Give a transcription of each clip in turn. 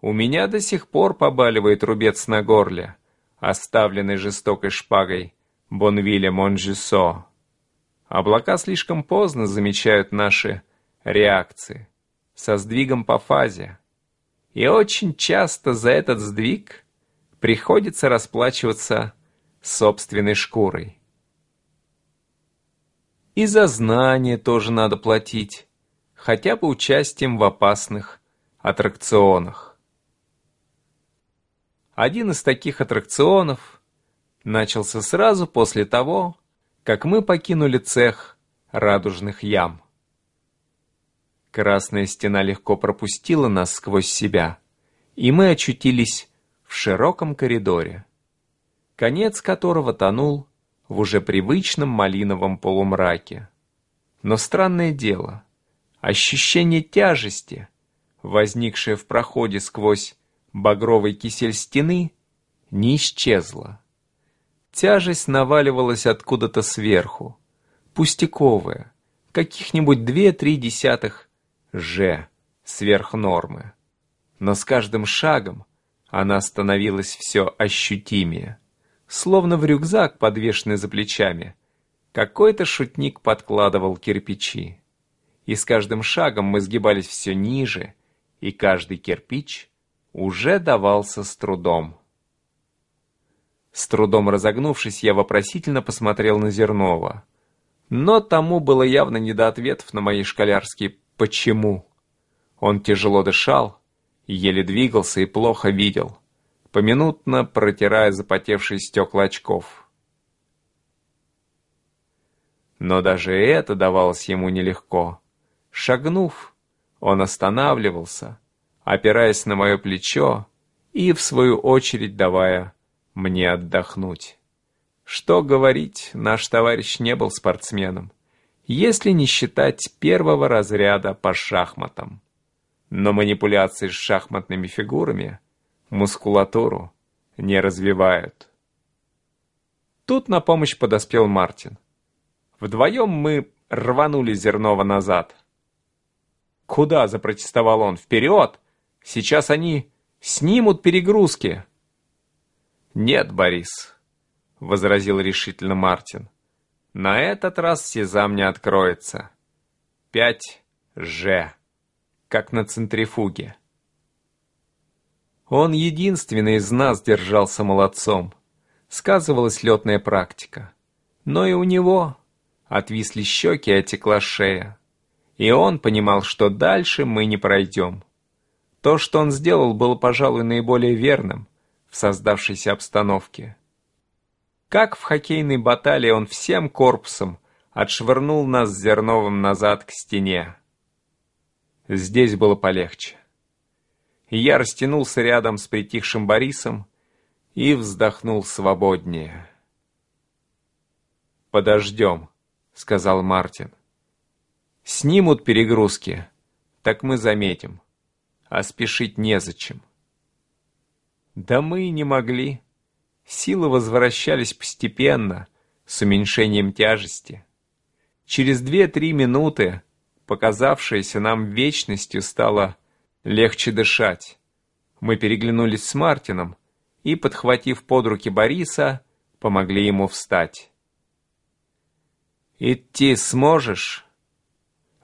У меня до сих пор побаливает рубец на горле, оставленный жестокой шпагой Бонвиля Монжюсо. Облака слишком поздно замечают наши реакции со сдвигом по фазе. И очень часто за этот сдвиг приходится расплачиваться собственной шкурой. И за знание тоже надо платить, хотя бы участием в опасных аттракционах. Один из таких аттракционов начался сразу после того, как мы покинули цех радужных ям. Красная стена легко пропустила нас сквозь себя, и мы очутились в широком коридоре, конец которого тонул в уже привычном малиновом полумраке. Но странное дело, ощущение тяжести, возникшее в проходе сквозь багровый кисель стены, не исчезло. Тяжесть наваливалась откуда-то сверху, пустяковая, каких-нибудь две-три десятых «Ж» сверх нормы. Но с каждым шагом она становилась все ощутимее, словно в рюкзак, подвешенный за плечами. Какой-то шутник подкладывал кирпичи. И с каждым шагом мы сгибались все ниже, и каждый кирпич уже давался с трудом. С трудом разогнувшись, я вопросительно посмотрел на Зернова. Но тому было явно не до ответов на мои школярские «почему?». Он тяжело дышал, еле двигался и плохо видел, поминутно протирая запотевшие стекла очков. Но даже это давалось ему нелегко. Шагнув, он останавливался, опираясь на мое плечо и, в свою очередь, давая мне отдохнуть. Что говорить, наш товарищ не был спортсменом, если не считать первого разряда по шахматам. Но манипуляции с шахматными фигурами мускулатуру не развивают. Тут на помощь подоспел Мартин. Вдвоем мы рванули Зернова назад. «Куда?» — запротестовал он. «Вперед! Сейчас они снимут перегрузки!» «Нет, Борис», — возразил решительно Мартин. «На этот раз сезам не откроется. Пять «Ж» как на центрифуге. Он единственный из нас держался молодцом. Сказывалась летная практика. Но и у него отвисли щеки и отекла шея. И он понимал, что дальше мы не пройдем. То, что он сделал, было, пожалуй, наиболее верным в создавшейся обстановке. Как в хоккейной баталии он всем корпусом отшвырнул нас с Зерновым назад к стене. Здесь было полегче. Я растянулся рядом с притихшим Борисом и вздохнул свободнее. «Подождем», — сказал Мартин. «Снимут перегрузки, так мы заметим, а спешить незачем». Да мы и не могли. Силы возвращались постепенно, с уменьшением тяжести. Через две-три минуты показавшееся нам вечностью, стало легче дышать. Мы переглянулись с Мартином и, подхватив под руки Бориса, помогли ему встать. «Идти сможешь?»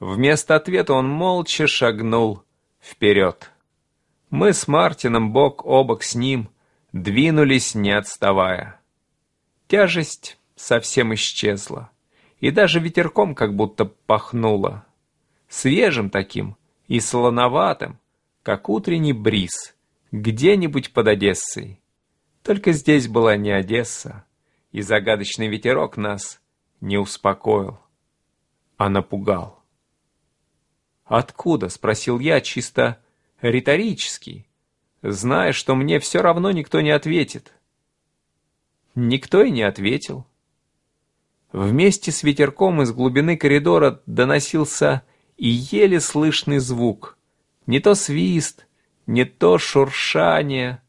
Вместо ответа он молча шагнул вперед. Мы с Мартином бок о бок с ним двинулись, не отставая. Тяжесть совсем исчезла, и даже ветерком как будто пахнуло свежим таким и солоноватым, как утренний бриз, где-нибудь под Одессой. Только здесь была не Одесса, и загадочный ветерок нас не успокоил, а напугал. «Откуда?» — спросил я чисто риторически, зная, что мне все равно никто не ответит. Никто и не ответил. Вместе с ветерком из глубины коридора доносился и еле слышный звук. Не то свист, не то шуршание.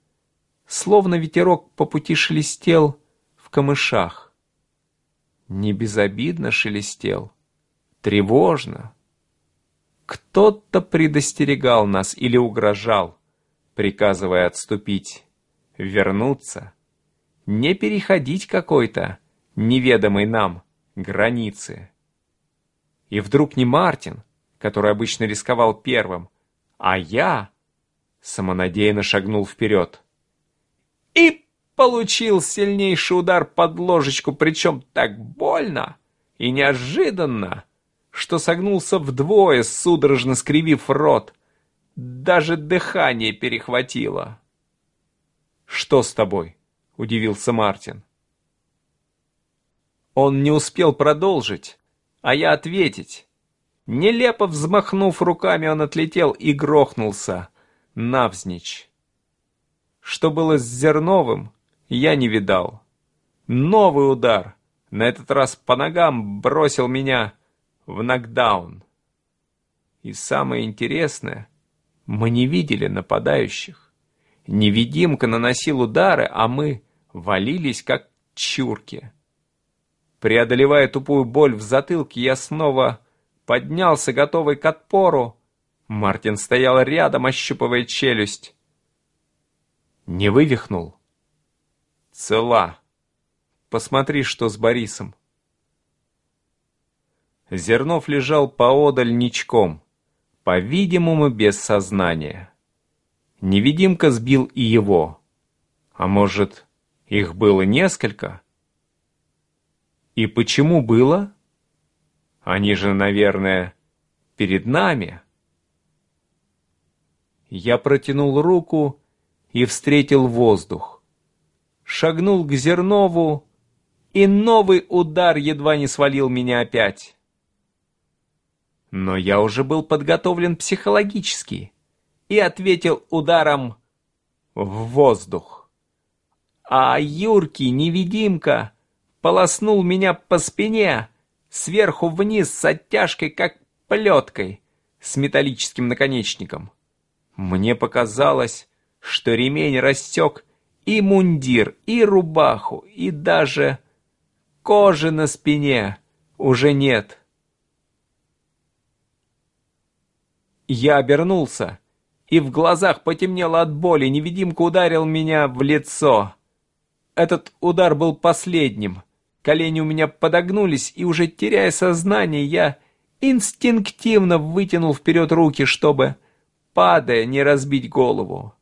Словно ветерок по пути шелестел в камышах. Не безобидно шелестел, тревожно. Кто-то предостерегал нас или угрожал, приказывая отступить, вернуться, не переходить какой-то неведомой нам границы. И вдруг не Мартин, который обычно рисковал первым, а я самонадеянно шагнул вперед. И получил сильнейший удар под ложечку, причем так больно и неожиданно, что согнулся вдвое, судорожно скривив рот. Даже дыхание перехватило. «Что с тобой?» — удивился Мартин. Он не успел продолжить, а я ответить. Нелепо взмахнув руками, он отлетел и грохнулся навзничь. Что было с Зерновым, я не видал. Новый удар, на этот раз по ногам, бросил меня в нокдаун. И самое интересное, мы не видели нападающих. Невидимка наносил удары, а мы валились, как чурки. Преодолевая тупую боль в затылке, я снова поднялся, готовый к отпору. Мартин стоял рядом, ощупывая челюсть. Не вывихнул. Цела. Посмотри, что с Борисом. Зернов лежал поодаль ничком, по-видимому, без сознания. Невидимка сбил и его. А может, их было несколько? И почему было? Они же, наверное, перед нами. Я протянул руку и встретил воздух. Шагнул к Зернову, и новый удар едва не свалил меня опять. Но я уже был подготовлен психологически и ответил ударом в воздух. А Юркий невидимка полоснул меня по спине, сверху вниз с оттяжкой, как плеткой, с металлическим наконечником. Мне показалось, что ремень растек и мундир, и рубаху, и даже кожи на спине уже нет. Я обернулся, и в глазах потемнело от боли, невидимка ударил меня в лицо. Этот удар был последним — Колени у меня подогнулись, и уже теряя сознание, я инстинктивно вытянул вперед руки, чтобы, падая, не разбить голову.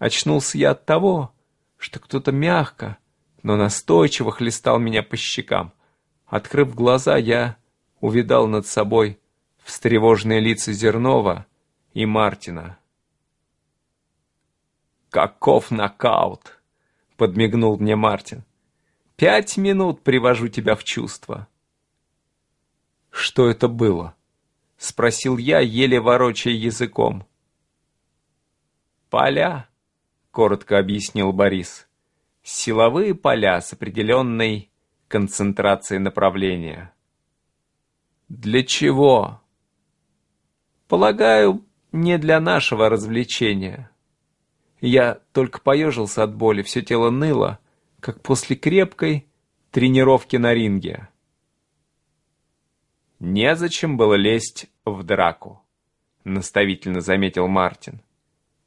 Очнулся я от того, что кто-то мягко, но настойчиво хлестал меня по щекам. Открыв глаза, я увидал над собой встревоженные лица Зернова и Мартина. «Каков нокаут!» — подмигнул мне Мартин. Пять минут привожу тебя в чувство». «Что это было?» — спросил я, еле ворочая языком. «Поля», — коротко объяснил Борис. «Силовые поля с определенной концентрацией направления». «Для чего?» «Полагаю, не для нашего развлечения». Я только поежился от боли, все тело ныло, как после крепкой тренировки на ринге. «Незачем было лезть в драку», — наставительно заметил Мартин.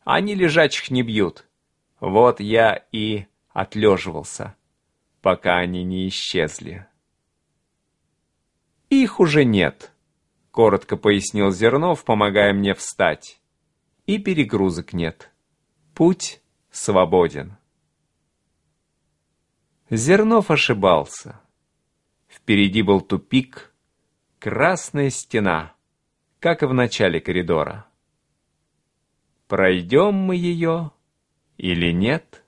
«Они лежачих не бьют. Вот я и отлеживался, пока они не исчезли». «Их уже нет», — коротко пояснил Зернов, помогая мне встать. «И перегрузок нет. Путь свободен». Зернов ошибался. Впереди был тупик, красная стена, как и в начале коридора. Пройдем мы ее или нет?